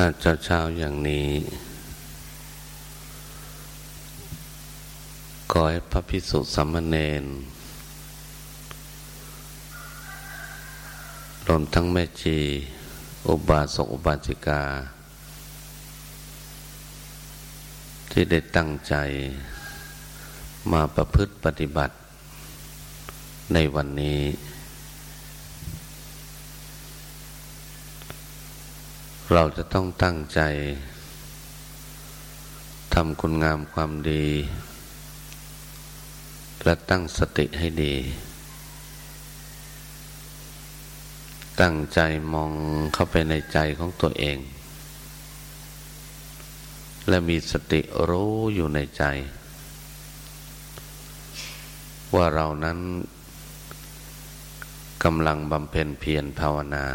้าเช้าเช้าอย่างนี้ ขอให้พระพิสุสัมมเนนรวมทั้งแม่จีอุบาสกอุบาสิกา ที่ได้ตั้งใจ มาประพฤติปฏิบัติในวันนี้ เราจะต้องตั้งใจทำคุณงามความดี และตั้งสติให้ดี ตั้งใจมองเข้าไปในใจของตัวเอง และมีสติรู้อยู่ในใจ ว่าเรานั้นกำลังบำเพ็ญเพียรภาวนา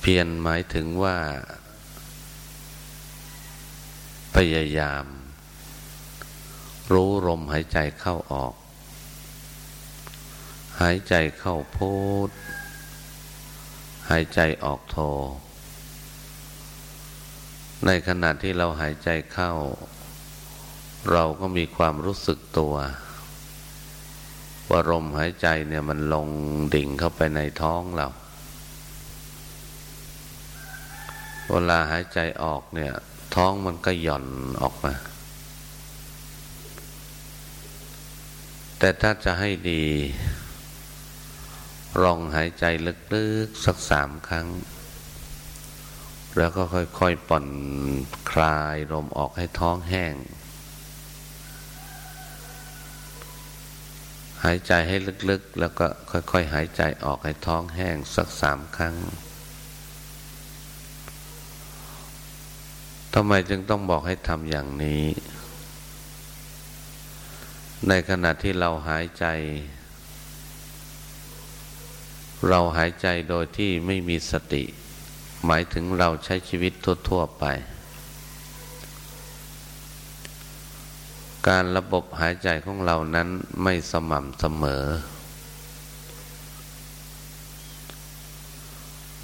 เพียรหมายถึงว่า พยายาม รู้ลมหายใจเข้าออก หายใจเข้าพูด หายใจออกโท ในขณะที่เราหายใจเข้า เราก็มีความรู้สึกตัวว่าลมหายใจเนี่ยมันลงดิ่งเข้าไปในท้องเรา เวลาหายใจออกเนี่ย ท้องมันก็หย่อนออกมา แต่ถ้าจะให้ดี ลองหายใจลึกๆ สักสามครั้ง แล้วก็ค่อยๆป่อนคลายลมออกให้ท้องแห้ง หายใจให้ลึกๆ แล้วก็ค่อยๆ หายใจออกให้ท้องแห้งสักสามครั้ง ทำไมจึงต้องบอกให้ทำอย่างนี้ ในขณะที่เราหายใจ เราหายใจโดยที่ไม่มีสติ หมายถึงเราใช้ชีวิตทั่ว ๆ ไป การระบบหายใจของเรานั้นไม่สม่ำเสมอ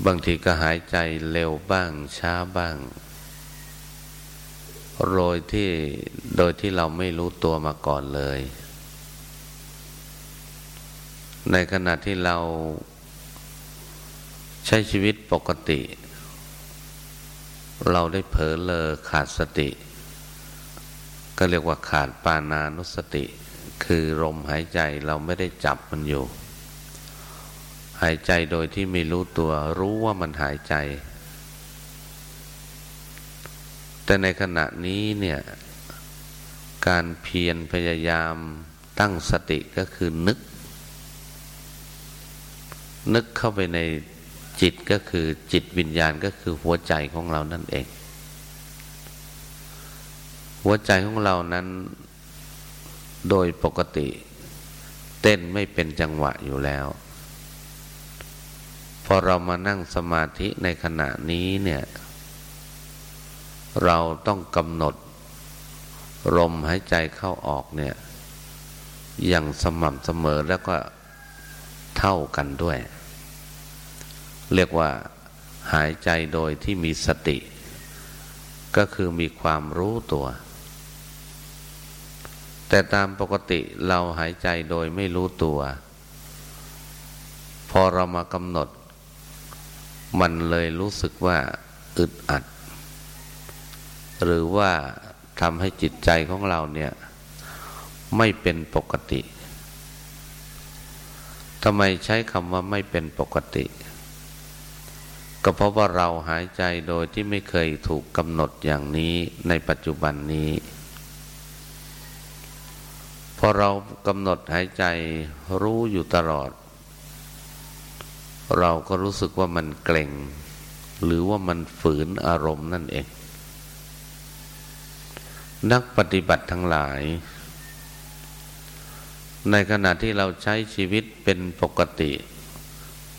บางทีก็หายใจเร็วบ้างช้าบ้าง โดยที่โดยที่เราไม่รู้ตัวมาก่อนเลย ในขณะที่เราใช้ชีวิตปกติ เราได้เผลอเลอขาดสติ ก็เรียกว่าขาดปานานุสติ คือลมหายใจเราไม่ได้จับมันอยู่ หายใจโดยที่ไม่รู้ตัวรู้ว่ามันหายใจ แต่ในขณะนี้เนี่ยการเพียรพยายามตั้งสติก็คือนึก นึกเข้าไปในจิตก็คือจิตวิญญาณก็คือหัวใจของเรานั่นเอง หัวใจของเรานั้นโดยปกติ เต้นไม่เป็นจังหวะอยู่แล้วพอเรามานั่งสมาธิในขณะนี้เนี่ย เราต้องกำหนด ลมหายใจเข้าออกเนี่ย อย่างสม่ำเสมอแล้วก็เท่ากันด้วย เรียกว่าหายใจโดยที่มีสติ ก็คือมีความรู้ตัว แต่ตามปกติเราหายใจโดยไม่รู้ตัว พอเรามากำหนด มันเลยรู้สึกว่าอึดอัด หรือว่าทำให้จิตใจของเราเนี่ย ไม่เป็นปกติทำไมใช้คำว่าไม่เป็นปกติ ก็เพราะว่าเราหายใจโดยที่ไม่เคยถูกกำหนดอย่างนี้ในปัจจุบันนี้ พอเรากำหนดหายใจรู้อยู่ตลอด เราก็รู้สึกว่ามันเกร็ง หรือว่ามันฝืนอารมณ์นั่นเอง นักปฏิบัติทั้งหลาย ในขณะที่เราใช้ชีวิตเป็นปกติ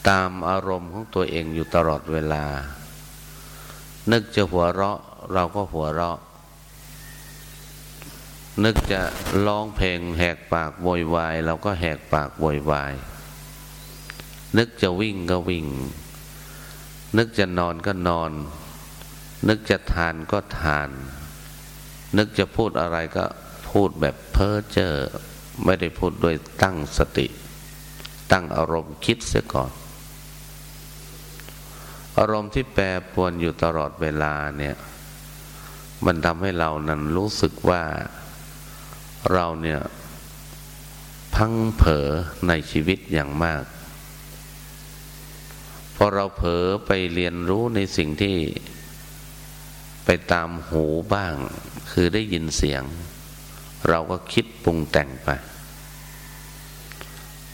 ตามอารมณ์ของตัวเองอยู่ตลอดเวลา นึกจะหัวเราะเราก็หัวเราะ นึกจะร้องเพลงแหกปากโวยวายเราก็แหกปากโวยวาย นึกจะวิ่งก็วิ่ง นึกจะนอนก็นอน นึกจะทานก็ทานนึ นึกจะพูดอะไรก็พูดแบบเพ้อเจ้อไม่ได้พูดโดยตั้งสติ ตั้งอารมณ์คิดเสียก่อน อารมณ์ที่แปรปรวนอยู่ตลอดเวลาเนี่ย มันทำให้เรานั้นรู้สึกว่าเราเนี่ยพังเผลอในชีวิตอย่างมากพอเราเผลอไปเรียนรู้ในสิ่งที่ไปตามหูบ้าง คือได้ยินเสียง เราก็คิดปรุงแต่งไป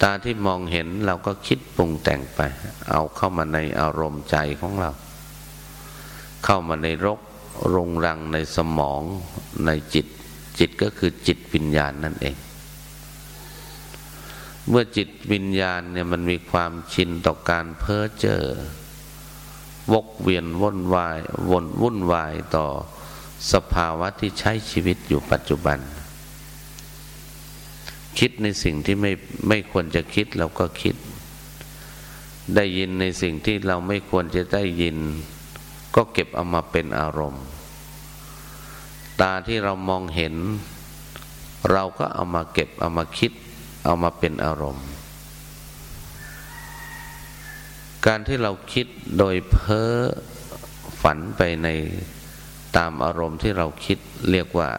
ตาที่มองเห็นเราก็คิดปรุงแต่งไป เอาเข้ามาในอารมณ์ใจของเรา เข้ามาในรกรงรังในสมองในจิต จิตก็คือจิตวิญญาณนั่นเอง เมื่อจิตวิญญาณเนี่ยมันมีความชินต่อการเพ้อเจ้อวกเวียนวุ่นวายวนวุ่นวายต่อ สภาวะที่ใช้ชีวิตอยู่ปัจจุบัน คิดในสิ่งที่ไม่ไม่ควรจะคิดเราก็คิด ได้ยินในสิ่งที่เราไม่ควรจะได้ยิน ก็เก็บเอามาเป็นอารมณ์ ตาที่เรามองเห็น เราก็เอามาเก็บเอามาคิด เอามาเป็นอารมณ์การที่เราคิดโดยเพ้อฝันไปใน ตามอารมณ์ที่เราคิดเรียกว่า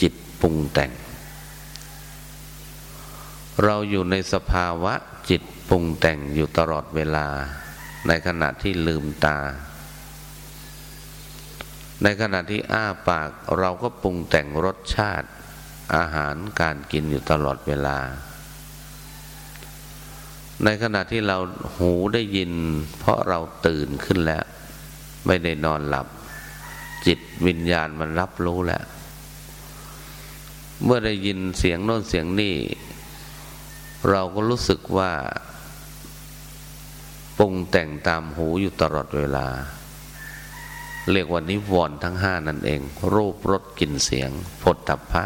จิตปรุงแต่ง เราอยู่ในสภาวะจิตปรุงแต่งอยู่ตลอดเวลา ในขณะที่ลืมตา ในขณะที่อ้าปากเราก็ปรุงแต่งรสชาติอาหารการกินอยู่ตลอดเวลา ในขณะที่เราหูได้ยิน เพราะเราตื่นขึ้นแล้ว ไม่ได้นอนหลับ จิตวิญญาณมันรับรู้แหล้วเมื่อได้ยินเสียงโน้นเสียงนี่ เราก็รู้สึกว่าปรุงแต่งตามหูอยู่ตลอดเวลา เรียกว่านิวรณ์ทั้งห้านั่นเอง รูปรสกลิ่นเสียงพดตับพระ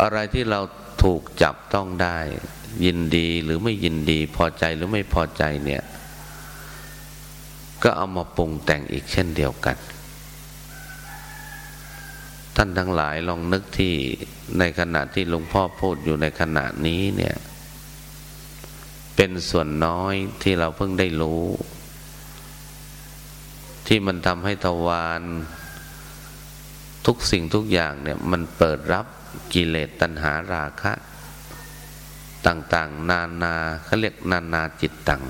อะไรที่เราถูกจับต้องได้ ยินดีหรือไม่ยินดีพอใจหรือไม่พอใจเนี่ย ก็เอามาปรุงแต่งอีกเช่นเดียวกัน ท่านทั้งหลายลองนึกที่ในขณะที่หลวงพ่อพูดอยู่ในขณะนี้เนี่ย เป็นส่วนน้อยที่เราเพิ่งได้รู้ ที่มันทำให้ทวารทุกสิ่งทุกอย่างเนี่ยมันเปิดรับกิเลสตัณหาราคะ ต่างๆ นานาเขาเรียกนานาจิตตัง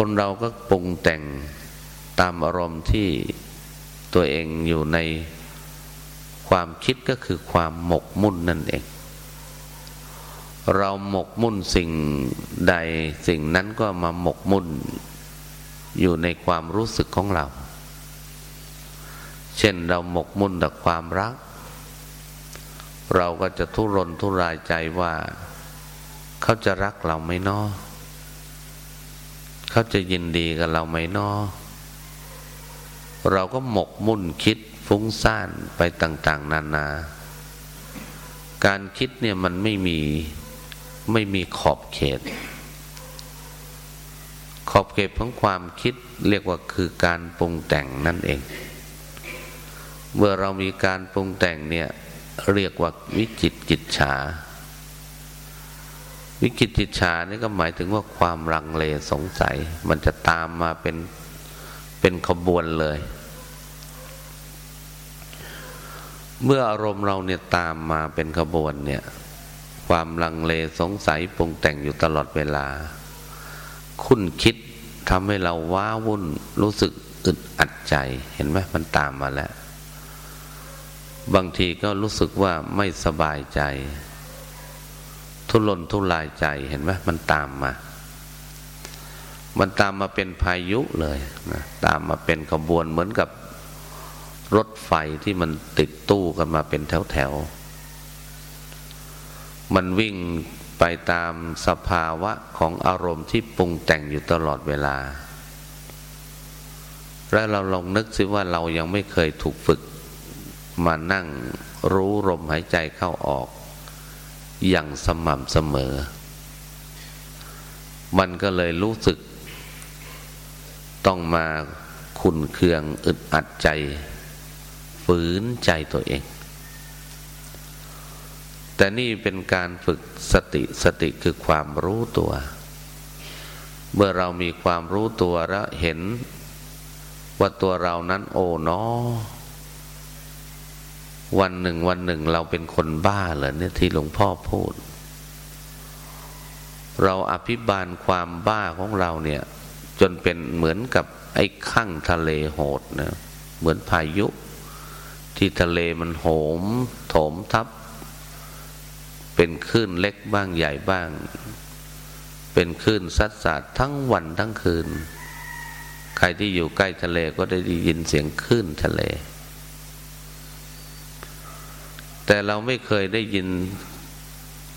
คนเราก็ปรุงแต่งตามอารมณ์ที่ตัวเองอยู่ในความคิดก็คือความหมกมุ่นนั่นเอง เราหมกมุ่นสิ่งใดสิ่งนั้นก็มาหมกมุ่นอยู่ในความรู้สึกของเรา เช่นเราหมกมุ่นต่ความรัก เราก็จะทุรนทุรายใจว่า เขาจะรักเราไหมนอ เขาจะยินดีกับเราไหมนอเราก็หมกมุ่นคิดฟุ้งซ่านไปต่าง ๆ นานา การคิดเนี่ยมันไม่มีไม่มีขอบเขต ขอบเขตของความคิดเรียกว่าคือการปรุงแต่งนั่นเอง เมื่อเรามีการปรุงแต่งเนี่ยเรียกว่าวิจิตจิตฉา วิจิตจิตฉานี่ก็หมายถึงว่าความรังเลสงสัย มันจะตามมาเป็นเป็นขบวนเลย เมื่ออารมณ์เราเนี่ยตามมาเป็นขบวนเนี่ย ความลังเลสงสัยปรุงแต่งอยู่ตลอดเวลา คุ้นคิดทำให้เราว้าวุ่นรู้สึกอึดอัดใจ เห็นไหมมันตามมาแล้ว บางทีก็รู้สึกว่าไม่สบายใจ ทุรนทุรายใจเห็นไหมมันตามมา มันตามมาเป็นพายุเลยนะตามมาเป็นขบวนเหมือนกับรถไฟที่มันติดตู้กันมาเป็นแถวๆมันวิ่งไปตามสภาวะของอารมณ์ที่ปรุงแต่งอยู่ตลอดเวลา แล้วเราลองนึกซิว่าเรายังไม่เคยถูกฝึก มานั่งรู้ลมหายใจเข้าออก อย่างสม่ำเสมอ มันก็เลยรู้สึก ต้องมาขุนเคืองอึดอัดใจ ฝืนใจตัวเอง แต่นี่เป็นการฝึกสติสติคือความรู้ตัว เมื่อเรามีความรู้ตัวแล้วเห็น ว่าตัวเรานั้นโอ้เนอ วันหนึ่งวันหนึ่งเราเป็นคนบ้าเหรอเนี่ยที่หลวงพ่อพูด เราอภิบาลความบ้าของเราเนี่ย จนเป็นเหมือนกับไอ้ข้างทะเลโหดนะเหมือนพายุ ที่ทะเลมันโหม โถมทับ เป็นคลื่นเล็กบ้างใหญ่บ้าง เป็นคลื่นซัดสาดทั้งวันทั้งคืน ใครที่อยู่ใกล้ทะเลก็ได้ยินเสียงคลื่นทะเล แต่เราไม่เคยได้ยิน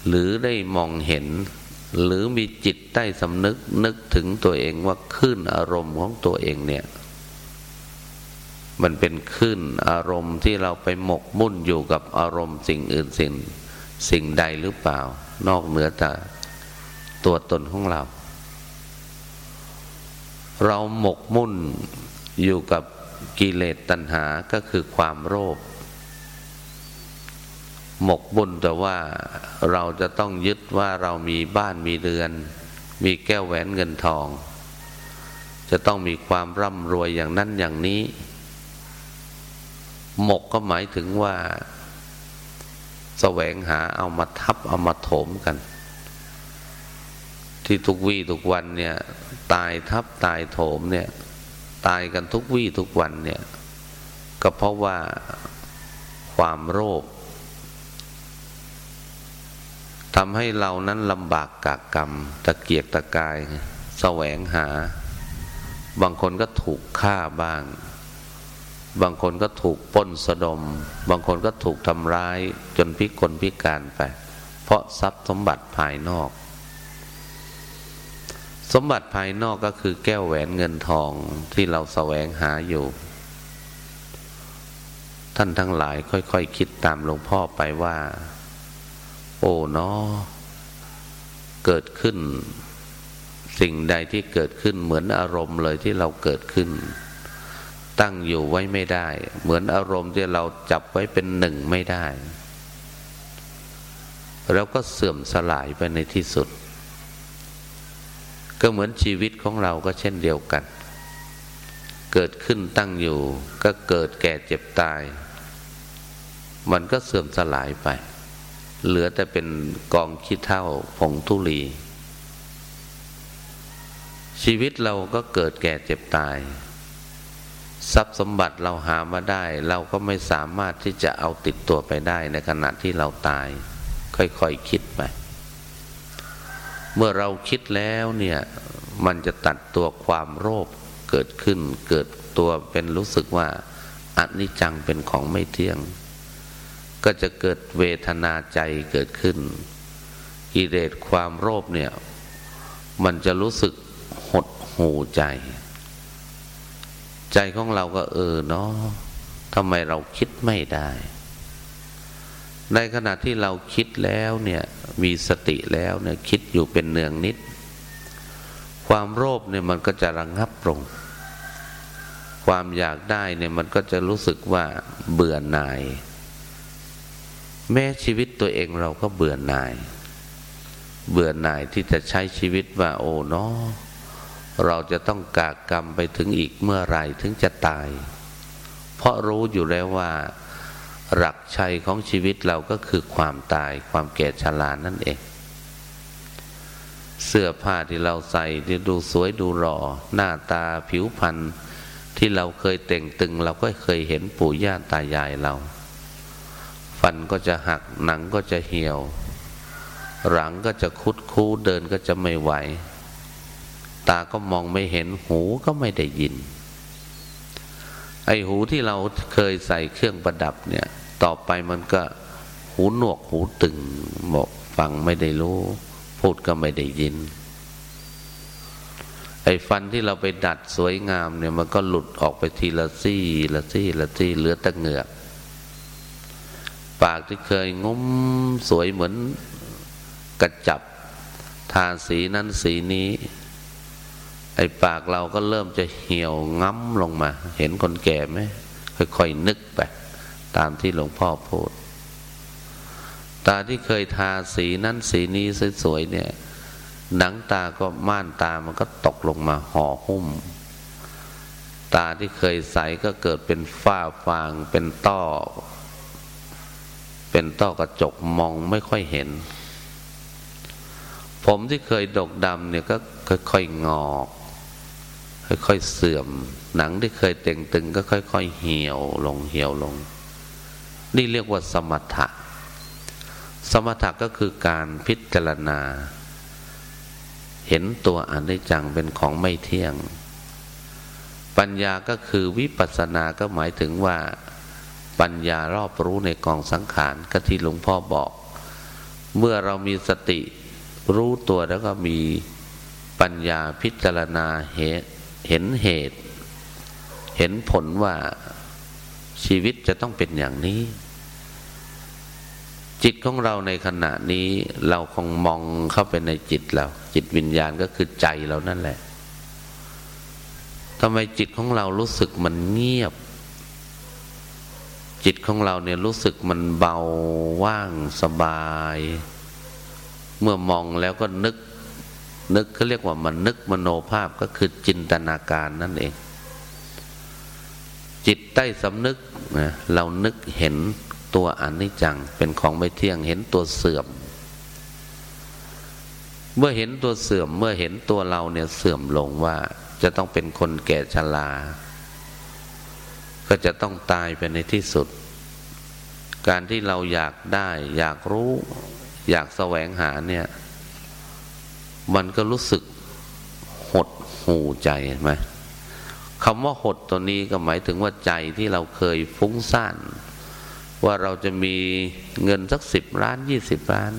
หรือได้มองเห็น หรือมีจิตใต้สำนึกนึกถึงตัวเองว่าคลื่นอารมณ์ของตัวเองเนี่ย มันเป็นคลื่นอารมณ์ที่เราไปหมกมุ่นอยู่กับอารมณ์สิ่งอื่นสิ่งสิ่งใดหรือเปล่า นอกเหนือจากตัวตนของเรา เราหมกมุ่นอยู่กับกิเลสตัณหาก็คือความโลภ หมกบุญแต่ว่าเราจะต้องยึดว่าเรามีบ้านมีเรือน มีแก้วแหวนเงินทอง จะต้องมีความร่ำรวยอย่างนั้นอย่างนี้ หมกก็หมายถึงว่าแสวงหาเอามาทับเอามาโถมกัน ที่ทุกวี่ทุกวันเนี่ยตายทับตายโถมเนี่ยตายกันทุกวี่ทุกวันเนี่ยก็เพราะว่าความโลภ ทำให้เรานั้นลำบากกากกรรม ตะเกียกตะกายแสวงหา บางคนก็ถูกฆ่าบ้าง บางคนก็ถูกป้นสะดม บางคนก็ถูกทำร้ายจนพิกลพิการไป เพราะทรัพย์สมบัติภายนอก สมบัติภายนอกก็คือแก้วแหวนเงินทองที่เราแสวงหาอยู่ ท่านทั้งหลายค่อยๆคคิดตามหลวงพ่อไปว่า โอ้เนาะเกิดขึ้น สิ่งใดที่เกิดขึ้นเหมือนอารมณ์เลยที่เราเกิดขึ้น ตั้งอยู่ไว้ไม่ได้ เหมือนอารมณ์ที่เราจับไว้เป็นหนึ่งไม่ได้ แล้วก็เสื่อมสลายไปในที่สุด ก็เหมือนชีวิตของเราก็เช่นเดียวกัน เกิดขึ้นตั้งอยู่ ก็เกิดแก่เจ็บตาย มันก็เสื่อมสลายไป เหลือแต่เป็นกองขี้เท่าผงทุลี ชีวิตเราก็เกิดแก่เจ็บตาย ทรัพย์สมบัติเราหามาได้ เราก็ไม่สามารถที่จะเอาติดตัวไปได้ในขณะที่เราตาย ค่อยๆคคิดไป เมื่อเราคิดแล้วเนี่ยมันจะตัดตัวความโลภเกิดขึ้น เกิดตัวเป็นรู้สึกว่าอนิจจังเป็นของไม่เที่ยง ก็จะเกิดเวทนาใจเกิดขึ้นกิเลสความโลภเนี่ย มันจะรู้สึกหดหูใจ ใจของเราก็เออเนาะทำไมเราคิดไม่ได้ ในขณะที่เราคิดแล้วเนี่ยมีสติแล้วเนี่ยคิดอยู่เป็นเนืองนิด ความโลภเนี่ยมันก็จะระงงับลงความอยากได้เนี่ยมันก็จะรู้สึกว่าเบื่อหน่าย แม้ชีวิตตัวเองเราก็เบื่อหน่าย เบื่อหน่ายที่จะใช้ชีวิตว่าโอ้เนาะเราจะต้องกากกรรมไปถึงอีกเมื่อไรถึงจะตาย เพราะรู้อยู่แล้วว่า หลักชัยของชีวิตเราก็คือความตายความแก่ชรานั่นเอง เสื้อผ้าที่เราใส่ที่ดูสวยดูหล่อ หน้าตาผิวพรรณที่เราเคยเต่งตึงเราก็เคยเห็นปู่ย่าตายายเรา ฟันก็จะหักหนังก็จะเหี่ยว หลังก็จะคุดคู้เดินก็จะไม่ไหว ตาก็มองไม่เห็นหูก็ไม่ได้ยิน ไอหูที่เราเคยใส่เครื่องประดับเนี่ย ต่อไปมันก็หูหนวกหูตึงบอกฟังไม่ได้รู้ พูดก็ไม่ได้ยิน ไอ้ฟันที่เราไปดัดสวยงามเนี่ย มันก็หลุดออกไปทีละซี่ละซี่ละซี่เหลือแต่เหงือก ปากที่เคยงุ้มสวยเหมือนกระจับ ทาสีนั้นสีนี้ ไอ้ปากเราก็เริ่มจะเหี่ยวง้ำลงมา เห็นคนแก่ไหมค่อยๆนึกไป ตามที่หลวงพ่อพูด ตาที่เคยทาสีนั้นสีนี้สวยๆเนี่ย หนังตาก็ม่านตามันก็ตกลงมาห่อหุ้ม ตาที่เคยใสก็เกิดเป็นฝ้าฟางเป็นต้อ เป็นต้อกระจกมองไม่ค่อยเห็น ผมที่เคยดกดำเนี่ยก็ค่อยๆงอก ค่อยๆเสื่อม หนังที่เคยเต่งตึงก็ค่อย ๆ เหี่ยวลงเหี่ยวลง นี่เรียกว่าสมถะ สมถะก็คือการพิจารณา เห็นตัวอนิจจังเป็นของไม่เที่ยง ปัญญาก็คือวิปัสสนาก็หมายถึงว่า ปัญญารอบรู้ในกองสังขารก็ที่หลวงพ่อบอก เมื่อเรามีสติรู้ตัวแล้วก็มีปัญญาพิจารณาเหตุเห็นเหตุ เห็นผลว่าชีวิตจะต้องเป็นอย่างนี้ จิตของเราในขณะนี้เราคงมองเข้าไปในจิตเรา จิตวิญญาณก็คือใจเรานั่นแหละทำไมจิตของเรารู้สึกมันเงียบ จิตของเราเนี่ยรู้สึกมันเบาว่างสบาย เมื่อมองแล้วก็นึก นึกเขาเรียกว่ามันนึกมโนภาพก็คือจินตนาการนั่นเอง จิตใต้สำนึกนะเรานึกเห็นตัวอนิจจังเป็นของไม่เที่ยงเห็นตัวเสื่อม เมื่อเห็นตัวเสื่อมเมื่อเห็นตัวเราเนี่ยเสื่อมลงว่าจะต้องเป็นคนแก่ชรา ก็จะต้องตายไปในที่สุด การที่เราอยากได้ อยากรู้ อยากแสวงหาเนี่ย มันก็รู้สึกหดหูใจไหมคำว่าหดตัวนี้ก็หมายถึงว่าใจที่เราเคยฟุ้งซ่านว่าเราจะมีเงินสักสิบล้านยี่สิบล้าน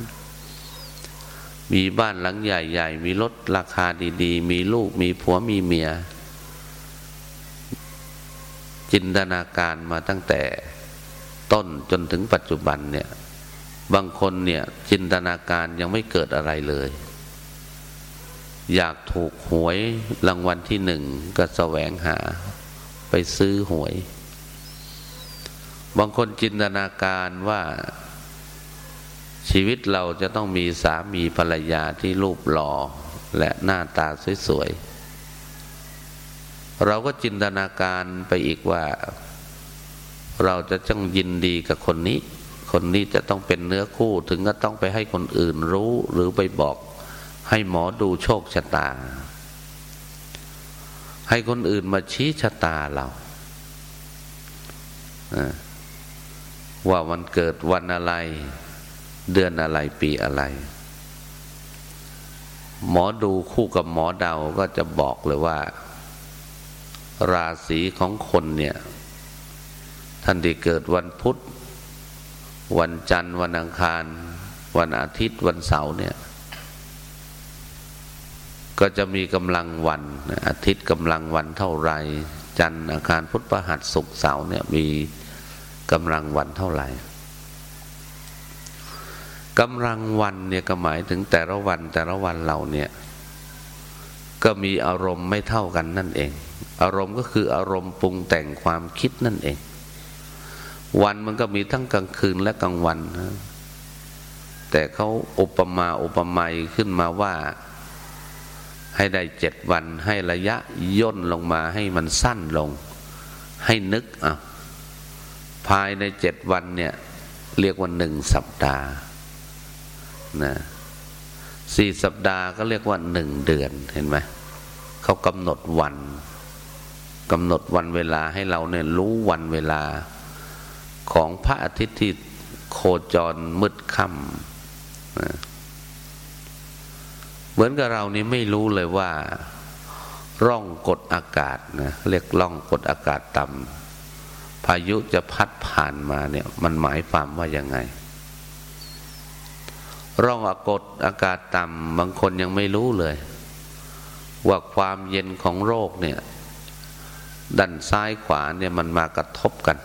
มีบ้านหลังใหญ่ๆ มีรถราคาดีๆ มีลูกมีผัวมีเมีย จินตนาการมาตั้งแต่ต้นจนถึงปัจจุบันเนี่ย บางคนเนี่ยจินตนาการยังไม่เกิดอะไรเลย อยากถูกหวยรางวัลที่หนึ่งก็แสวงหาไปซื้อหวย บางคนจินตนาการว่าชีวิตเราจะต้องมีสามีภรรยาที่รูปหล่อและหน้าตาสวยๆ เราก็จินตนาการไปอีกว่า เราจะต้องยินดีกับคนนี้ คนนี้จะต้องเป็นเนื้อคู่ถึงก็ต้องไปให้คนอื่นรู้หรือไปบอก ให้หมอดูโชคชะตา ให้คนอื่นมาชี้ชะตาเราว่าวันเกิดวันอะไร เดือนอะไรปีอะไร หมอดูคู่กับหมอเดาก็จะบอกเลยว่า ราศีของคนเนี่ย ท่านที่เกิดวันพุธ วันจันทร์ วันอังคาร วันอาทิตย์ วันเสาร์เนี่ย ก็จะมีกำลังวัน อาทิตย์กำลังวันเท่าไร จันทร์อังคารพุธประหัสศุกร์เสาร์เนี่ยมีกำลังวันเท่าไหร่กำลังวันเนี่ยก็หมายถึงแต่ละวันแต่ละวันเราเนี่ย ก็มีอารมณ์ไม่เท่ากันนั่นเอง อารมณ์ก็คืออารมณ์ปรุงแต่งความคิดนั่นเอง วันมันก็มีทั้งกลางคืนและกลางวันนะแต่เขาอุปมาอุปไมยขึ้นมาว่า ให้ได้เจ็ดวันให้ระยะย่นลงมาให้มันสั้นลง ให้นึกอะภายในเจ็ดวันเนี่ยเรียกว่าหนึ่งสัปดาห์นะสี่สัปดาห์ก็เรียกว่าหนึ่งเดือนเห็นไหมเขากำหนดวัน กำหนดวันเวลาให้เราเนี่ยรู้วันเวลา ของพระอาทิตย์ที่โคจรมืดค่ำเหมือนกับเรานี่ไม่รู้เลยว่า ร่องกดอากาศนะเรียกร่องกดอากาศต่ำพายุจะพัดผ่านมาเนี่ย มันหมายความว่ายังไง ร่องอากดอากาศต่ำบางคนยังไม่รู้เลย ว่าความเย็นของโรคเนี่ย ด้านซ้ายขวาเนี่ยมันมากระทบกัน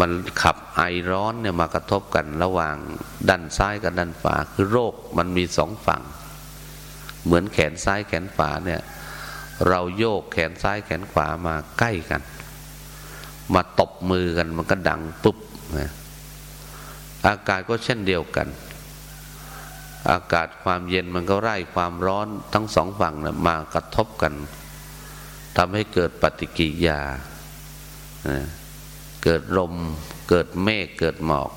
มันขับไอร้อนเนี่ยมากระทบกันระหว่างด้านซ้ายกับด้านขวาคือโรคมันมีสองฝั่ง เหมือนแขนซ้ายแขนขวาเนี่ยเราโยกแขนซ้ายแขนขวามาใกล้กัน มาตบมือกันมันก็ดังปุ๊บนะอากาศก็เช่นเดียวกัน อากาศความเย็นมันก็ไล่ความร้อนทั้งสองฝั่งนะมากระทบกัน ทำให้เกิดปฏิกิริยา เกิดลม เกิดเมฆ เกิดหมอก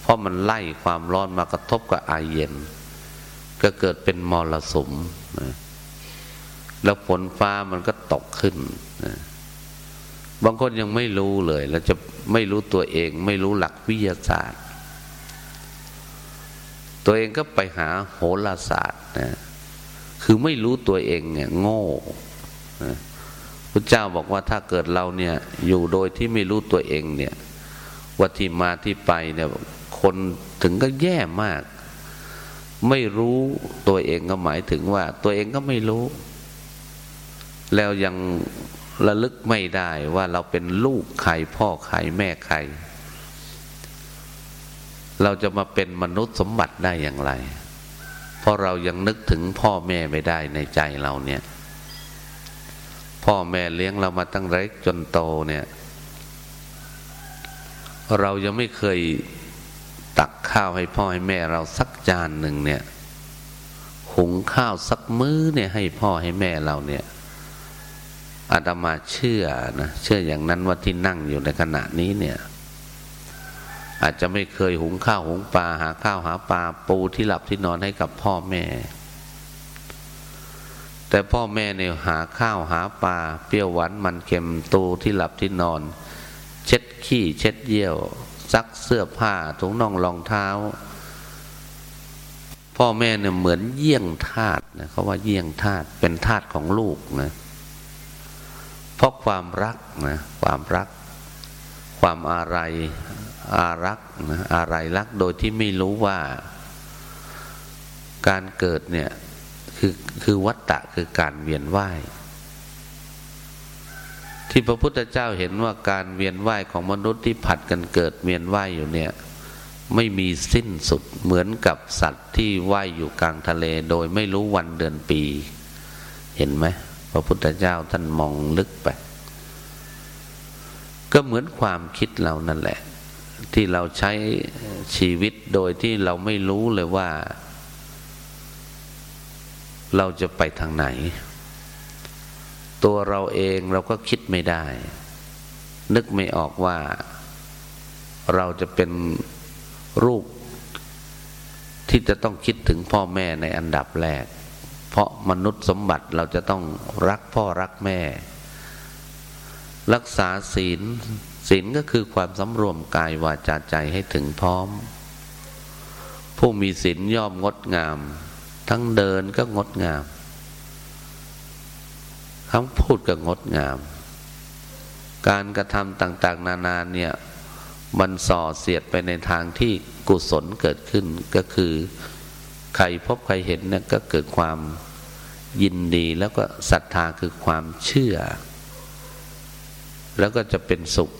เพราะมันไล่ความร้อนมากระทบกับไอเย็น ก็เกิดเป็นมรสุม แล้วฝนฟ้ามันก็ตกขึ้น บางคนยังไม่รู้เลย แล้วจะไม่รู้ตัวเอง ไม่รู้หลักวิทยาศาสตร์ ตัวเองก็ไปหาโหราศาสตร์นะ คือไม่รู้ตัวเองเนี่ยโง่พ ระเจ้าบอกว่าถ้าเกิดเราเนี่ยอยู่โดยที่ไม่รู้ตัวเองเนี่ยว่าที่มาที่ไปเนี่ยคนถึงก็แย่มาก ไม่รู้ตัวเองก็หมายถึงว่า ตัวเองก็ไม่รู้ แล้วยังระลึกไม่ได้ว่าเราเป็นลูกใครพ่อใครแม่ใคร เราจะมาเป็นมนุษย์สมบัติได้อย่างไร เพราะเรายังนึกถึงพ่อแม่ไม่ได้ในใจเราเนี่ย พ่อแม่เลี้ยงเรามาตั้งเล็กจนโตเนี่ย เรายังไม่เคยตักข้าวให้พ่อให้แม่เราสักจานหนึ่งเนี่ยหุงข้าวสักมื้อเนี่ยให้พ่อให้แม่เราเนี่ยอาตมาเชื่อนะเชื่ออย่างนั้นว่าที่นั่งอยู่ในขณะนี้เนี่ย อาจจะไม่เคยหุงข้าวหุงปลาหาข้าวหาปลาปูที่หลับที่นอนให้กับพ่อแม่ แต่พ่อแม่เนี่ยหาข้าวหาปลาเปรี้ยวหวานมันเค็มตูที่หลับที่นอน เช็ดขี้เช็ดเยี่ยว ซักเสื้อผ้าถุงน่องรองเท้า พ่อแม่เนี่ยเหมือนเยี่ยงทาสนะเขาว่าเยี่ยงทาสเป็นทาสของลูกนะเพราะความรักนะความรัก ความอะไรอารักนะอะไรรักโดยที่ไม่รู้ว่า การเกิดเนี่ย คือคือวัตตะคือการเวียนว่าย ที่พระพุทธเจ้าเห็นว่าการเวียนว่ายของมนุษย์ที่ผัดกันเกิดเวียนว่ายอยู่เนี่ย ไม่มีสิ้นสุดเหมือนกับสัตว์ที่ว่ายอยู่กลางทะเลโดยไม่รู้วันเดือนปี เห็นไหมพระพุทธเจ้าท่านมองลึกไป ก็เหมือนความคิดเรานั่นแหละ ที่เราใช้ชีวิตโดยที่เราไม่รู้เลยว่า เราจะไปทางไหน ตัวเราเองเราก็คิดไม่ได้ นึกไม่ออกว่า เราจะเป็นลูกที่จะต้องคิดถึงพ่อแม่ในอันดับแรก เพราะมนุษย์สมบัติเราจะต้องรักพ่อรักแม่ รักษาศีลศีลก็คือความสำรวมกายวาจาใจให้ถึงพร้อม ผู้มีศีลย่อมงดงาม ทั้งเดินก็งดงามคำพูดก็งดงาม การกระทำต่างๆ นานาเนี่ยมันส่อเสียดไปในทางที่กุศลเกิดขึ้นก็คือ ใครพบใครเห็นเนี่ยก็เกิดความยินดีแล้วก็ศรัทธาคือความเชื่อ แล้วก็จะเป็นสุข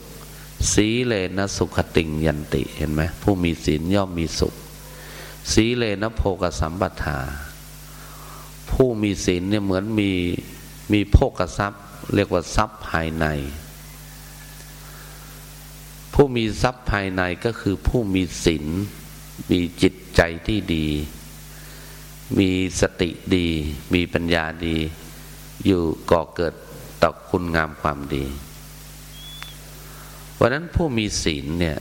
สีเลนะสุขติงยันติเห็นไหมผู้มีศีลย่อมมีสุข สีเลนะโภกสัมปทา ผู้มีศีลเนี่ยเหมือนมีมีโภกทรัพย์ เรียกว่าทรัพย์ภายใน ผู้มีทรัพย์ภายในก็คือผู้มีศีลมีจิตใจที่ดี มีสติดี มีปัญญาดี อยู่ก่อเกิดต่อคุณงามความดีวันนั้นผู้มีศีลเนี่ย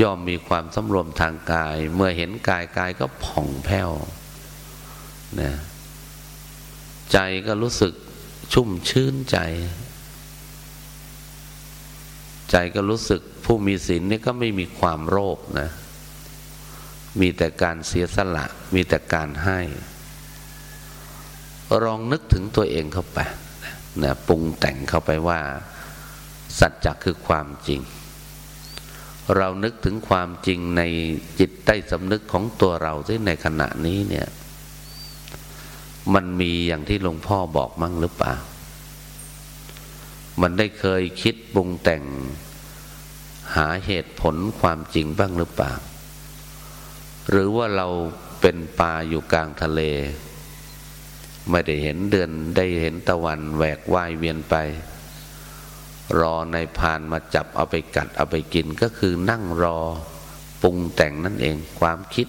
ย่อมมีความสำรวมทางกาย เมื่อเห็นกายกายก็ผ่องแผ้วนะใจก็รู้สึกชุ่มชื้นใจ ใจก็รู้สึกผู้มีศีลนี่ก็ไม่มีความโลภนะ มีแต่การเสียสละ มีแต่การให้ ลองนึกถึงตัวเองเข้าไปนะปรุงแต่งเข้าไปว่า สัจจะคือความจริง เรานึกถึงความจริงในจิตใต้สำนึกของตัวเราที่ในขณะนี้เนี่ย มันมีอย่างที่หลวงพ่อบอกมั่งหรือเปล่า มันได้เคยคิดปรุงแต่งหาเหตุผลความจริงบ้างหรือเปล่า หรือว่าเราเป็นปลาอยู่กลางทะเล ไม่ได้เห็นเดือนได้เห็นตะวันแหวกว่ายเวียนไป รอในพานมาจับเอาไปกัดเอาไปกินก็คือนั่งรอปรุงแต่งนั่นเอง ความคิด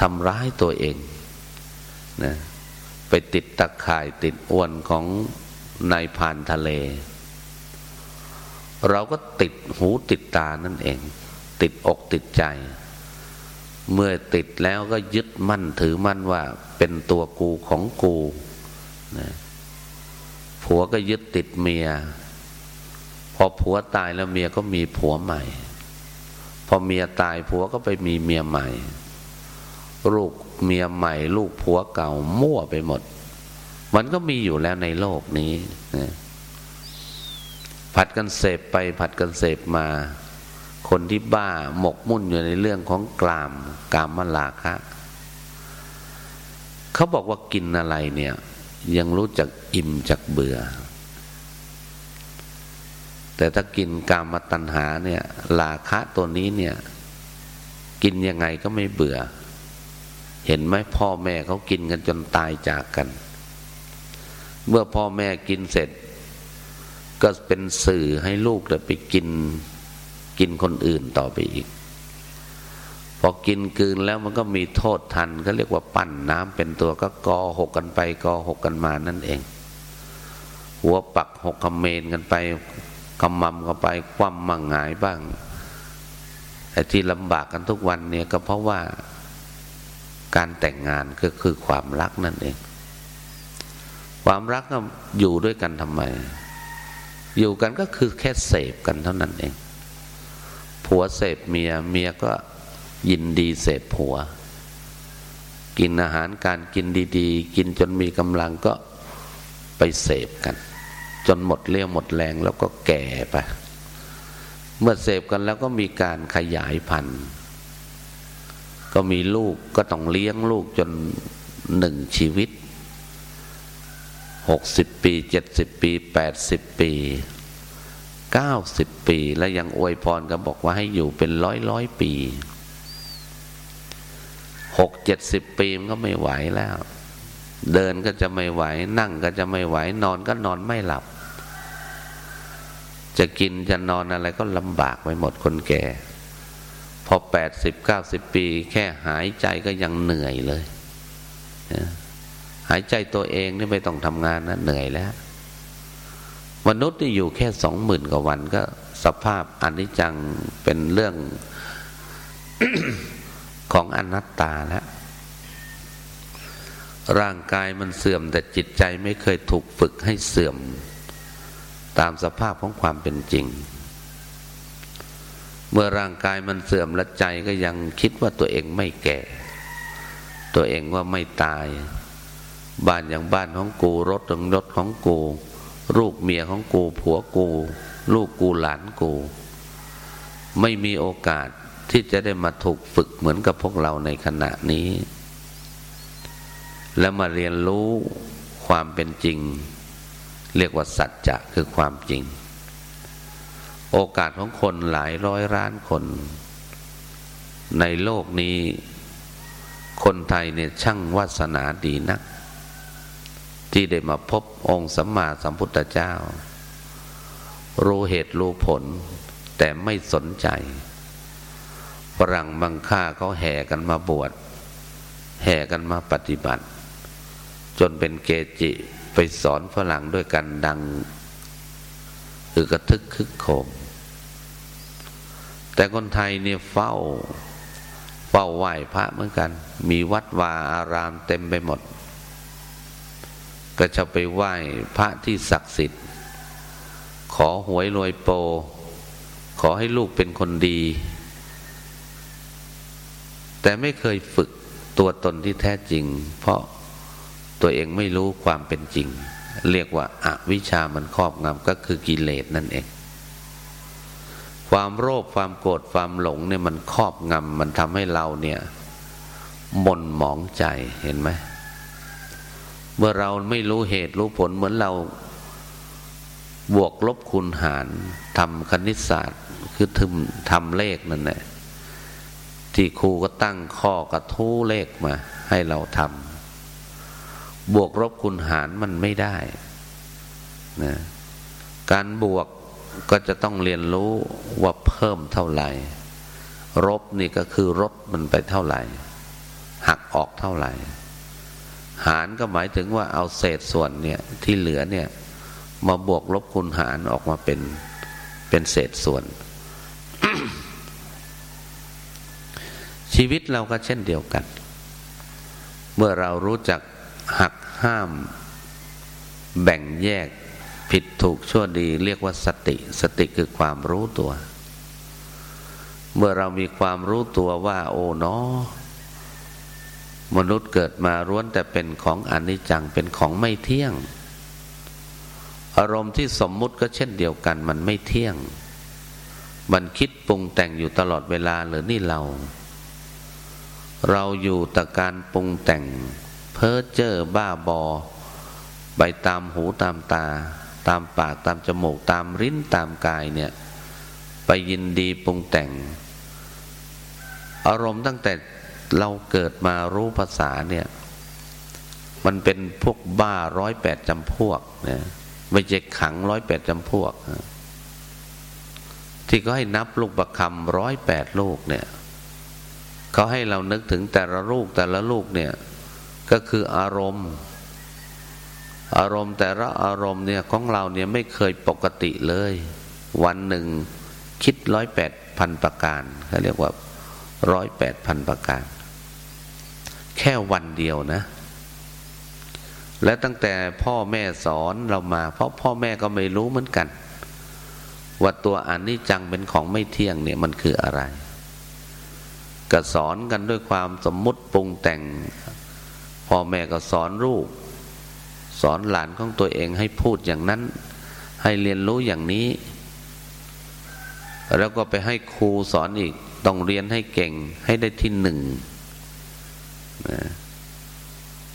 ทำร้ายตัวเองนะไปติดตะข่ายติดอวนของนายพานทะเล เราก็ติดหูติดตานั่นเอง ติดอกติดใจ เมื่อติดแล้วก็ยึดมั่นถือมั่นว่าเป็นตัวกูของกูนะผัวก็ยึดติดเมีย พอผัวตายแล้วเมียก็มีผัวใหม่ พอเมียตายผัวก็ไปมีเมียใหม่ ลูกเมียใหม่ ลูกผัวเก่ามั่วไปหมด มันก็มีอยู่แล้วในโลกนี้นะผัดกันเสพไปผัดกันเสพมา คนที่บ้าหมกมุ่นอยู่ในเรื่องของกลามกามมลาคะเขาบอกว่ากินอะไรเนี่ย ยังรู้จักอิ่มจักเบื่อ แต่ถ้ากินกามตัณหาเนี่ยลาคะตัวนี้เนี่ย กินยังไงก็ไม่เบื่อ เห็นไหมพ่อแม่เขากินกันจนตายจากกัน เมื่อพ่อแม่กินเสร็จ ก็เป็นสื่อให้ลูกแต่ไปกินกินคนอื่นต่อไปอีก พอกินกืนแล้วมันก็มีโทษทันก็เรียกว่าปั้นน้ำเป็นตัวก็กอหกกันไปกอหกกันมานั่นเอง หัวปักหกคำเมนกันไป กำมำกันไปคว่ำมั่งหงายบ้าง แต่ที่ลำบากกันทุกวันเนี่ยก็เพราะว่าการแต่งงานก็คือความรักนั่นเอง ความรักก็อยู่ด้วยกันทำไม อยู่กันก็คือแค่เสพกันเท่านั้นเอง ผัวเสพเมียเมียก็ยินดีเสพผัว กินอาหารการกินดี ๆ กินจนมีกำลังก็ไปเสพกัน จนหมดเรี่ยวหมดแรงแล้วก็แก่ไป เมื่อเสพกันแล้วก็มีการขยายพันธุ์ ก็มีลูกก็ต้องเลี้ยงลูกจนหนึ่งชีวิตหกสิบปีเจ็ดสิบปีแปดสิบปีเก้าสิบปี แล้วยังอวยพรก็บอกว่าให้อยู่เป็นร้อยร้อยปีหกเจ็ดสิบปีมันก็ไม่ไหวแล้ว เดินก็จะไม่ไหว นั่งก็จะไม่ไหว นอนก็นอนไม่หลับ จะกินจะนอนอะไรก็ลำบากไปหมดคนแก่ พอแปดสิบเก้าสิบปี แค่หายใจก็ยังเหนื่อยเลย หายใจตัวเองนี่ไม่ต้องทำงานนะเหนื่อยแล้ว มนุษย์ที่อยู่แค่สองหมื่นกว่าวันก็สภาพอนิจจังเป็นเรื่องของอนัตตาแล้วร่างกายมันเสื่อมแต่จิตใจไม่เคยถูกฝึกให้เสื่อม ตามสภาพของความเป็นจริง เมื่อร่างกายมันเสื่อมและใจก็ยังคิดว่าตัวเองไม่แก่ ตัวเองว่าไม่ตาย บ้านอย่างบ้านของกูรถของรถของกูลูกเมียของกูผัวกู ลูกกูหลานกู ไม่มีโอกาสที่จะได้มาถูกฝึกเหมือนกับพวกเราในขณะนี้ แล้วมาเรียนรู้ความเป็นจริง เรียกว่าสัจจะคือความจริง โอกาสของคนหลายร้อยล้านคน ในโลกนี้ คนไทยเนี่ยช่างวาสนาดีนัก ที่ได้มาพบองค์สัมมาสัมพุทธเจ้า รู้เหตุรู้ผล แต่ไม่สนใจฝรั่งบางค่าเขาแห่กันมาบวช แห่กันมาปฏิบัติ จนเป็นเกจิ ไปสอนฝรั่งด้วยกันดังคือกระทึกคึกโคม แต่คนไทยเนี่ยเฝ้า เฝ้าไหว้พระเหมือนกัน มีวัดวาอารามเต็มไปหมด ก็จะไปไหว้พระที่ศักดิ์สิทธิ์ ขอหวยรวยโป ขอให้ลูกเป็นคนดี แต่ไม่เคยฝึกตัวตนที่แท้จริง เพราะ ตัวเองไม่รู้ความเป็นจริง เรียกว่าอาวิชามันครอบงำก็คือกิเลสนั่นเอง ความโลภความโกรธความหลงเนี่ยมันครอบงำมันทำให้เราเนี่ยหม่นหมองใจเห็นไหมเมื่อเราไม่รู้เหตุรู้ผลเหมือนเราบวกลบคูณหารทำคณิตศาสตร์คือทำทำเลขนั่นแหละที่ครูก็ตั้งข้อกระทู้เลขมา ให้เราทำ บวกลบคูณหารมันไม่ได้นะการบวกก็จะต้องเรียนรู้ว่าเพิ่มเท่าไหร่ลบนี่ก็คือลดมันไปเท่าไหร่ หักออกเท่าไหร่ หารก็หมายถึงว่าเอาเศษส่วนเนี่ยที่เหลือเนี่ยมาบวกลบคูณหารออกมาเป็นเป็นเศษส่วน ชีวิตเราก็เช่นเดียวกัน เมื่อเรารู้จัก หักห้าม แบ่งแยกผิดถูกชั่วดี เรียกว่าสติ สติคือความรู้ตัว เมื่อเรามีความรู้ตัวว่า โอ้เนอมนุษย์เกิดมาร้วนแต่เป็นของอนิจจังเป็นของไม่เที่ยง อารมณ์ที่สมมุติก็เช่นเดียวกัน มันไม่เที่ยง มันคิดปรุงแต่งอยู่ตลอดเวลาหรือนี่เรา เราอยู่แต่การปรุงแต่ง เพ้อเจ้อบ้าบอ ไปตามหูตามตา ตามปากตามจมูกตามริ้นตามกายเนี่ย ไปยินดีปรุงแต่ง อารมณ์ตั้งแต่เราเกิดมารู้ภาษาเนี่ย มันเป็นพวกบ้าร้อยแปดจำพวกเนี่ยไม่ใช่ขังร้อยแปดจำพวก ที่ก็ให้นับลูกประคำร้อยแปดลูกเนี่ยเขาให้เรานึกถึงแต่ละลูกแต่ละลูกเนี่ย ก็คืออารมณ์ อารมณ์แต่ละอารมณ์เนี่ยของเราเนี่ยไม่เคยปกติเลย วันหนึ่งคิดร้อยแปดพันประการเขาเรียกว่าร้อยแปดพันประการ แค่วันเดียวนะ และตั้งแต่พ่อแม่สอนเรามา เพราะพ่อแม่ก็ไม่รู้เหมือนกัน ว่าตัวอน,นิจจังเป็นของไม่เที่ยงเนี่ยมันคืออะไรก็สอนกันด้วยความสมมุติปรุงแต่ง พ่อแม่ก็สอนลูก สอนหลานของตัวเองให้พูดอย่างนั้น ให้เรียนรู้อย่างนี้ แล้วก็ไปให้ครูสอนอีก ต้องเรียนให้เก่งให้ได้ที่หนึ่ง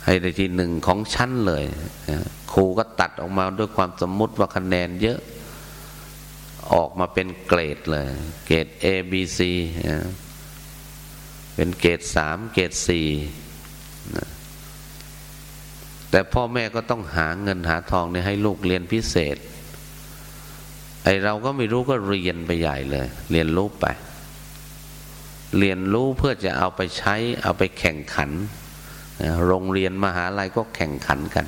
ให้ได้ที่หนึ่งของชั้นเลยครูก็ตัดออกมาด้วยความสมมุติว่าคะแนนเยอะ ออกมาเป็นเกรดเลย เกรด A B C เป็นเกรดสามเกรดสี่ แต่พ่อแม่ก็ต้องหาเงินหาทองเนี่ยให้ลูกเรียนพิเศษ ไอเราก็ไม่รู้ก็เรียนไปใหญ่เลย เรียนรู้ไป เรียนรู้เพื่อจะเอาไปใช้ เอาไปแข่งขัน โรงเรียนมหาลัยก็แข่งขันกัน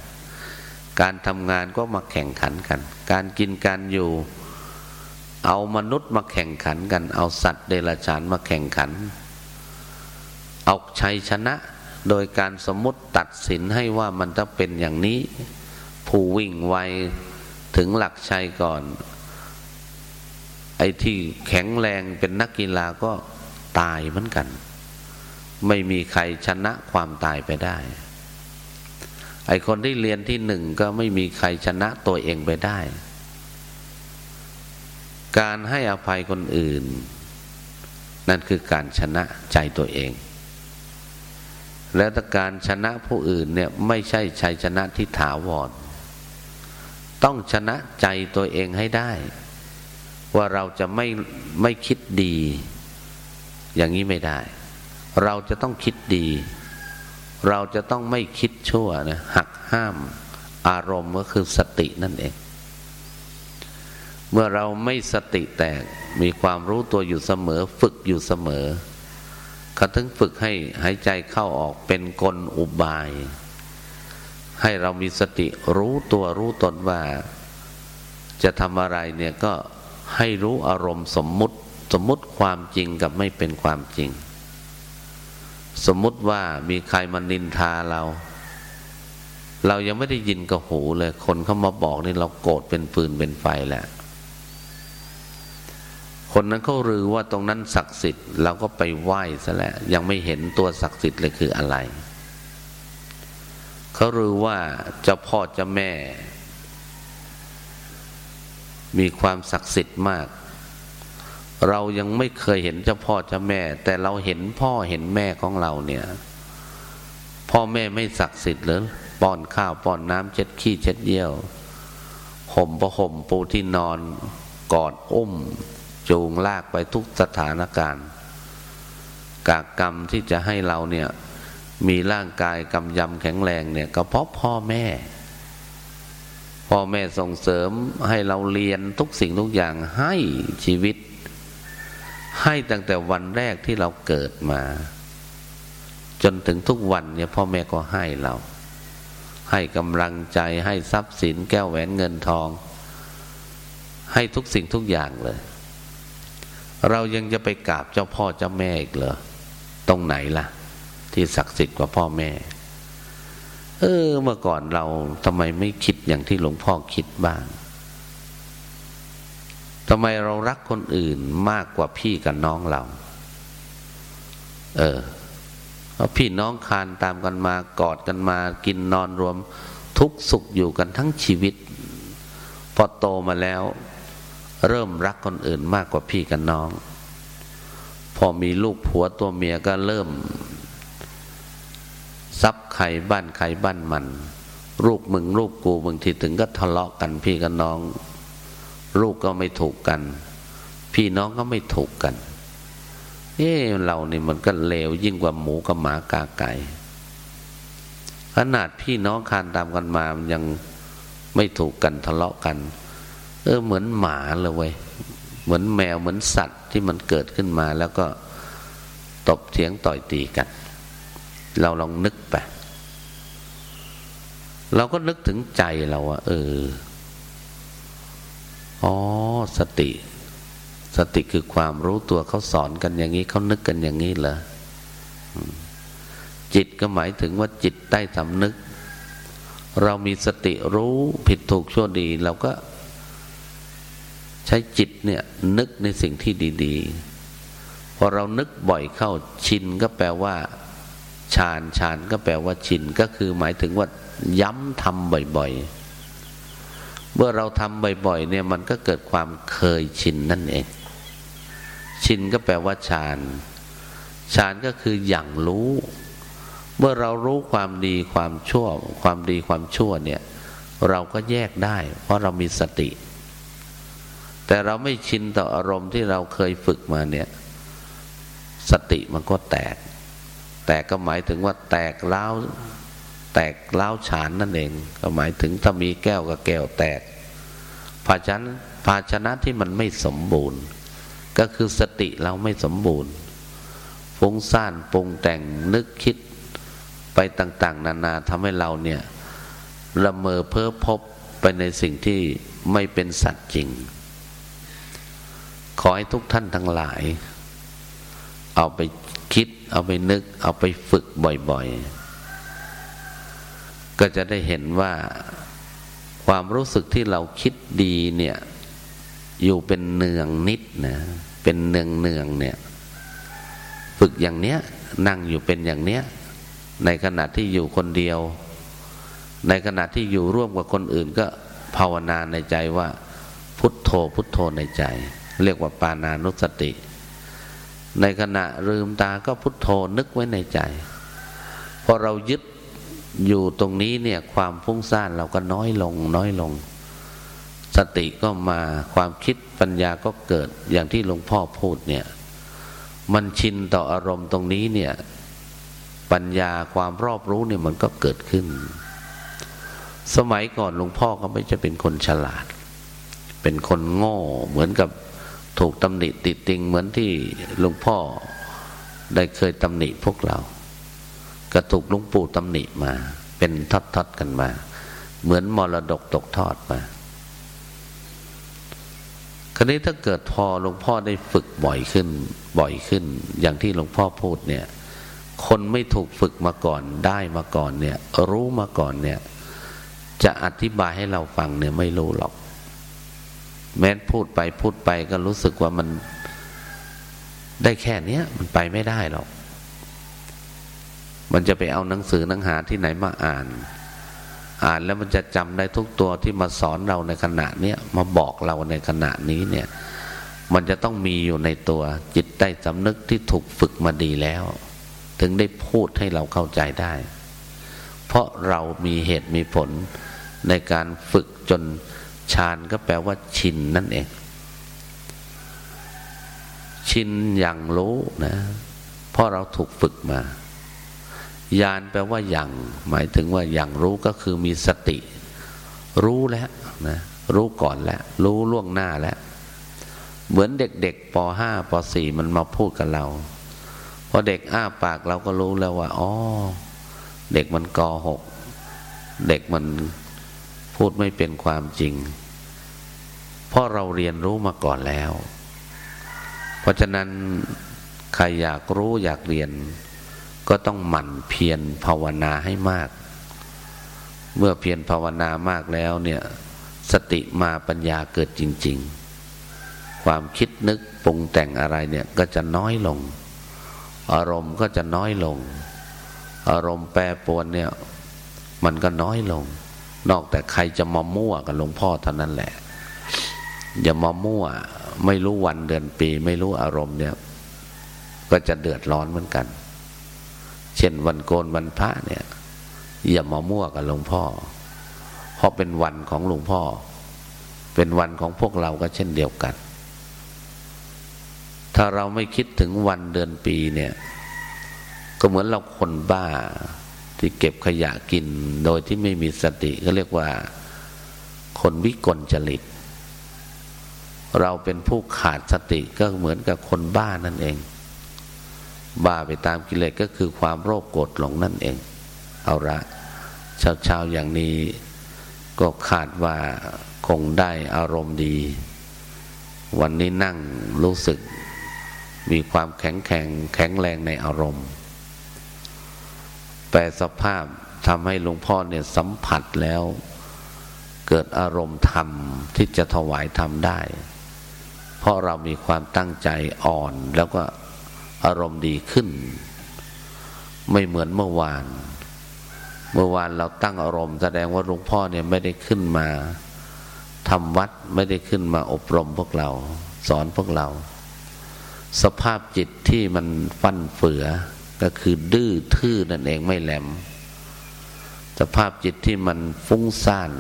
การทำงานก็มาแข่งขันกัน การกินการอยู่ เอามนุษย์มาแข่งขันกัน เอาสัตว์เดรัจฉานมาแข่งขัน เอาชัยชนะ โดยการสมมติตัดสินให้ว่ามันต้องเป็นอย่างนี้ ผู้วิ่งไวถึงหลักชัยก่อน ไอ้ที่แข็งแรงเป็นนักกีฬาก็ตายเหมือนกัน ไม่มีใครชนะความตายไปได้ ไอ้คนที่เรียนที่หนึ่งก็ไม่มีใครชนะตัวเองไปได้ การให้อภัยคนอื่น นั่นคือการชนะใจตัวเอง และการชนะผู้อื่นเนี่ยไม่ใช่ชัยชนะที่ถาวร ต้องชนะใจตัวเองให้ได้ ว่าเราจะไม่ไม่คิดดี อย่างนี้ไม่ได้ เราจะต้องคิดดี เราจะต้องไม่คิดชั่วนะหักห้ามอารมณ์ก็คือสตินั่นเอง เมื่อเราไม่สติแตกมีความรู้ตัวอยู่เสมอ ฝึกอยู่เสมอ เขาถึงฝึกให้หายใจเข้าออกเป็นกลอุบาย ให้เรามีสติรู้ตัวรู้ตนว่า จะทำอะไรเนี่ยก็ให้รู้อารมณ์สมมุติสมมุติความจริงกับไม่เป็นความจริง สมมุติว่ามีใครมานินทาเรา เรายังไม่ได้ยินกับหูเลย คนเข้ามาบอกนี่เราโกรธเป็นฟืนเป็นไฟแหละ คนนั้นเขารือว่าตรงนั้นศักดิ์สิทธิ์เราก็ไปไหว้ซะแล้วยังไม่เห็นตัวศักดิ์สิทธิ์เลยคืออะไรเขารือว่าเจ้าพ่อเจ้าแม่ มีความศักดิ์สิทธิ์มาก เรายังไม่เคยเห็นเจ้าพ่อเจ้าแม่ แต่เราเห็นพ่อเห็นแม่ของเราเนี่ย พ่อแม่ไม่ศักดิ์สิทธิ์หรือป้อนข้าวป้อนน้ำเช็ดขี้เช็ดเยี่ยวห่มประห่มปูที่นอนกอดอุ้ม จูงลากไปทุกสถานการณ์ กากกรรมที่จะให้เราเนี่ย มีร่างกายกำยำแข็งแรงเนี่ย ก็เพราะพ่อแม่ พ่อแม่ส่งเสริมให้เราเรียนทุกสิ่งทุกอย่างให้ชีวิต ให้ตั้งแต่วันแรกที่เราเกิดมา จนถึงทุกวันเนี่ย พ่อแม่ก็ให้เรา ให้กำลังใจให้ทรัพย์สินแก้วแหวนเงินทอง ให้ทุกสิ่งทุกอย่างเลย เรายังจะไปกราบเจ้าพ่อเจ้าแม่อีกเหรอตรงไหนล่ะ ที่ศักดิ์สิทธิ์กว่าพ่อแม่ เออ เมื่อก่อนเราทำไมไม่คิดอย่างที่หลวงพ่อคิดบ้างทำไมเรารักคนอื่นมากกว่าพี่กับน้องเรา เออเพราะพี่น้องคานตามกันมากอดกันมา กินนอนรวม ทุกสุขอยู่กันทั้งชีวิต พอโตมาแล้ว เริ่มรักคนอื่นมากกว่าพี่กับน้อง พอมีลูกผัวตัวเมียก็เริ่มซับใครบ้านใครบ้านมันลูกมึงลูกกูบางทีถึงก็ทะเลาะกันพี่กับน้อง ลูกก็ไม่ถูกกัน พี่น้องก็ไม่ถูกกันเอ๊เรานี่มันก็เลวยิ่งกว่าหมูกับหมากาไก่ขนาดพี่น้องคานตามกันมามันยังไม่ถูกกันทะเลาะกัน เออเหมือนหมาเลยเว้ยเหมือนแมวเหมือนสัตว์ที่มันเกิดขึ้นมา แล้วก็ตบเถียงต่อยตีกัน เราลองนึกไปเราก็นึกถึงใจเราอะเออ อ๋อ สติ สติคือความรู้ตัวเขาสอนกันอย่างนี้เขานึกกันอย่างนี้เหรอจิตก็หมายถึงว่าจิตใต้สำนึก เรามีสติรู้ผิดถูกชั่วดี เราก็ ใช้จิตเนี่ยนึกในสิ่งที่ดีๆ พอเรานึกบ่อยเข้าชินก็แปลว่าฌานฌานก็แปลว่าชินก็คือหมายถึงว่าย้ำทำบ่อยๆ เมื่อเราทำบ่อยๆเนี่ยมันก็เกิดความเคยชินนั่นเอง ชินก็แปลว่าฌานฌานก็คืออย่างรู้ เมื่อเรารู้ความดีความชั่ว ความดีความชั่วเนี่ย เราก็แยกได้ เพราะเรามีสติ แต่เราไม่ชินต่ออารมณ์ที่เราเคยฝึกมาเนี่ย สติมันก็แตก แตกก็หมายถึงว่าแตกเล้าแตกเล้าฉานนั่นเอง ก็หมายถึงถ้ามีแก้วกับแก้วแตก ภาชนะภาชนะที่มันไม่สมบูรณ์ ก็คือสติเราไม่สมบูรณ์ฟุ้งซ่านปรุงแต่งนึกคิดไปต่าง ๆ นานาทำให้เราเนี่ยละเมอเพ้อพบไปในสิ่งที่ไม่เป็นสัตว์จริง ขอให้ทุกท่านทั้งหลาย เอาไปคิด เอาไปนึก เอาไปฝึกบ่อยๆ ก็จะได้เห็นว่าความรู้สึกที่เราคิดดีเนี่ย อยู่เป็นเนืองนิดนะ เป็นเนืองเนืองเนี่ย ฝึกอย่างเนี้ย นั่งอยู่เป็นอย่างเนี้ย ในขณะที่อยู่คนเดียว ในขณะที่อยู่ร่วมกับคนอื่นก็ภาวนาในใจว่า พุทโธพุทโธในใจ เรียกว่าปานานุสติ ในขณะลืมตาก็พุทโธนึกไว้ในใจ พอเรายึดอยู่ตรงนี้เนี่ยความฟุ้งซ่านเราก็น้อยลง น้อยลง สติก็มาความคิดปัญญาก็เกิดอย่างที่หลวงพ่อพูดเนี่ย มันชินต่ออารมณ์ตรงนี้เนี่ย ปัญญาความรอบรู้เนี่ยมันก็เกิดขึ้น สมัยก่อนหลวงพ่อก็ไม่จะเป็นคนฉลาด เป็นคนโง่เหมือนกับ ถูกตำหนิติดติงเหมือนที่หลวงพ่อได้เคยตำหนิพวกเราก็ถูกหลวงปู่ตำหนิมา เป็นทอดๆกันมา เหมือนมรดกตกทอดมาคราวนี้ถ้าเกิดพอหลวงพ่อได้ฝึกบ่อยขึ้น บ่อยขึ้น อย่างที่หลวงพ่อพูดเนี่ย คนไม่ถูกฝึกมาก่อนได้มาก่อนเนี่ย รู้มาก่อนเนี่ย จะอธิบายให้เราฟังเนี่ยไม่รู้หรอก แม้พูดไปพูดไปก็รู้สึกว่ามันได้แค่เนี้ยมันไปไม่ได้หรอก มันจะไปเอาหนังสือหนังหาที่ไหนมาอ่าน อ่านแล้วมันจะจำได้ทุกตัวที่มาสอนเราในขณะเนี้ยมาบอกเราในขณะนี้เนี่ย มันจะต้องมีอยู่ในตัวจิตใต้สำนึกที่ถูกฝึกมาดีแล้ว ถึงได้พูดให้เราเข้าใจได้ เพราะเรามีเหตุมีผลในการฝึกจน ฌานก็แปลว่าชินนั่นเอง ชินอย่างรู้นะเพราะเราถูกฝึกมาญาณแปลว่าอย่าง หมายถึงว่าอย่างรู้ก็คือมีสติ รู้แล้วนะรู้ก่อนแล้ว รู้ล่วงหน้าแล้ว เหมือนเด็กๆป .5 ป .4 มันมาพูดกับเราพอเด็กอ้าปากเราก็รู้แล้วว่าอ๋อเด็กมันกหกเด็กมันพูดไม่เป็นความจริง เพราะเราเรียนรู้มาก่อนแล้ว เพราะฉะนั้นใครอยากรู้อยากเรียน ก็ต้องหมั่นเพียรภาวนาให้มาก เมื่อเพียรภาวนามากแล้วเนี่ยสติมาปัญญาเกิดจริง ๆ ความคิดนึกปรุงแต่งอะไรเนี่ยก็จะน้อยลง อารมณ์ก็จะน้อยลง อารมณ์แปรปรวนเนี่ยมันก็น้อยลง นอกแต่ใครจะมามั่วกับหลวงพ่อเท่านั้นแหละ อย่ามามั่ว ไม่รู้วันเดือนปี ไม่รู้อารมณ์เนี่ย ก็จะเดือดร้อนเหมือนกัน เช่นวันโกนวันพระเนี่ย อย่ามามั่วกับหลวงพ่อ เพราะเป็นวันของหลวงพ่อ เป็นวันของพวกเราก็เช่นเดียวกัน ถ้าเราไม่คิดถึงวันเดือนปีเนี่ย ก็เหมือนเราคนบ้าที่เก็บขยะกินโดยที่ไม่มีสติก็เรียกว่า คนวิกลจริต เราเป็นผู้ขาดสติก็เหมือนกับคนบ้านั่นเอง บ้าไปตามกิเลสก็คือความโรคโกรธหลงนั่นเอง เอาละเช้าๆอย่างนี้ก็คาดว่าคงได้อารมณ์ดี วันนี้นั่งรู้สึกมีความแข็งแข็งแข็งแรงในอารมณ์แปลสภาพทำให้หลวงพ่อเนี่ยสัมผัสแล้ว เกิดอารมณ์ธรรมที่จะถวายธรรมได้ เพราะเรามีความตั้งใจอ่อนแล้วก็อารมณ์ดีขึ้น ไม่เหมือนเมื่อวาน เมื่อวานเราตั้งอารมณ์ แสดงว่าหลวงพ่อเนี่ยไม่ได้ขึ้นมาทำวัดไม่ได้ขึ้นมาอบรมพวกเรา สอนพวกเรา สภาพจิตที่มันฟั่นเฟือก็คือดื้อทื่อนั่นเองไม่แหลม สภาพจิตที่มันฟุ้งซ่าน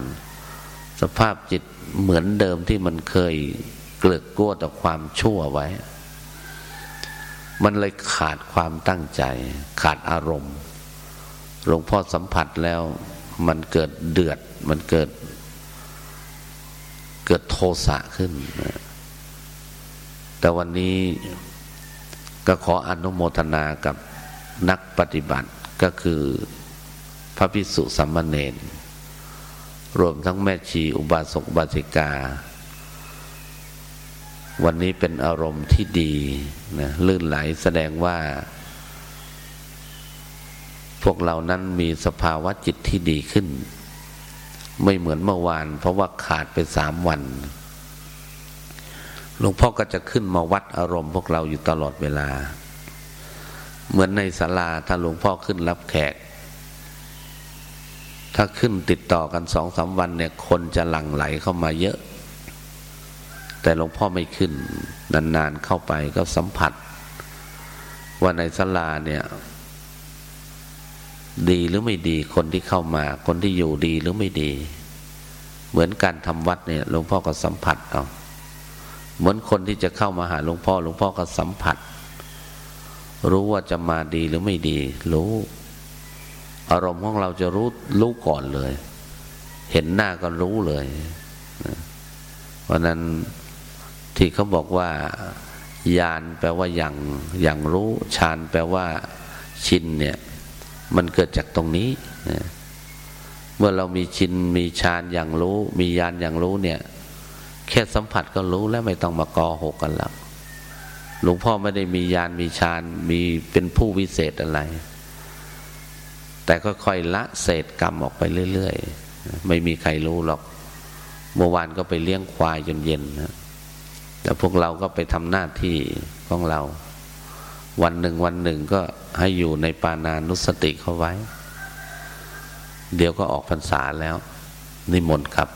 สภาพจิตเหมือนเดิมที่มันเคย เกลือกกลัวต่อความชั่วไว้ มันเลยขาดความตั้งใจ ขาดอารมณ์หลวงพ่อสัมผัสแล้วมันเกิดเดือด มันเกิด เกิดโทสะขึ้น แต่วันนี้ก็ขออนุโมทนากับนักปฏิบัติก็คือพระพิสุสัมมเนนรวมทั้งแม่ชีอุบาสกบาสิกา วันนี้เป็นอารมณ์ที่ดีนะลื่นไหลแสดงว่า พวกเรานั้นมีสภาวะจิตที่ดีขึ้น ไม่เหมือนเมื่อวาน เพราะว่าขาดไปสามวันหลวงพ่อก็จะขึ้นมาวัดอารมณ์พวกเราอยู่ตลอดเวลา เหมือนในศาลาถ้าหลวงพ่อขึ้นรับแขก ถ้าขึ้นติดต่อกันสองสาวันเนี่ย คนจะหลั่งไหลเข้ามาเยอะ แต่หลวงพ่อไม่ขึ้น นานๆเข้าไปก็สัมผัส ว่าในศาลาเนี่ย ดีหรือไม่ดี คนที่เข้ามา คนที่อยู่ดีหรือไม่ดี เหมือนการทำวัดเนี่ยหลวงพ่อก็สัมผัสเอาเหมือนคนที่จะเข้ามาหาหลวงพ่อหลวงพ่อก็สัมผัส รู้ว่าจะมาดีหรือไม่ดี รู้ อารมณ์ของเราจะรู้รู้ก่อนเลย เห็นหน้าก็รู้เลยเพราะนั้น ที่เขาบอกว่า ยานแปลว่าอย่างอย่างรู้ฌานแปลว่าชินเนี่ย มันเกิดจากตรงนี้เมื่อเรามีชินมีฌานอย่างรู้ มียานอย่างรู้เนี่ย แค่สัมผัสก็รู้แล้วไม่ต้องมากอหกกันแล้วหลวงพ่อไม่ได้มียานมีฌานมีเป็นผู้วิเศษอะไร แต่ค่อยๆละเศษกรรมออกไปเรื่อยๆ ไม่มีใครรู้หรอก เมื่อวานก็ไปเลี้ยงควายจนเย็นนะ แต่พวกเราก็ไปทำหน้าที่ของเรา วันหนึ่งวันหนึ่งก็ให้อยู่ในปานานุสติเข้าไว้ เดี๋ยวก็ออกพรรษาแล้ว นิมนต์ครับ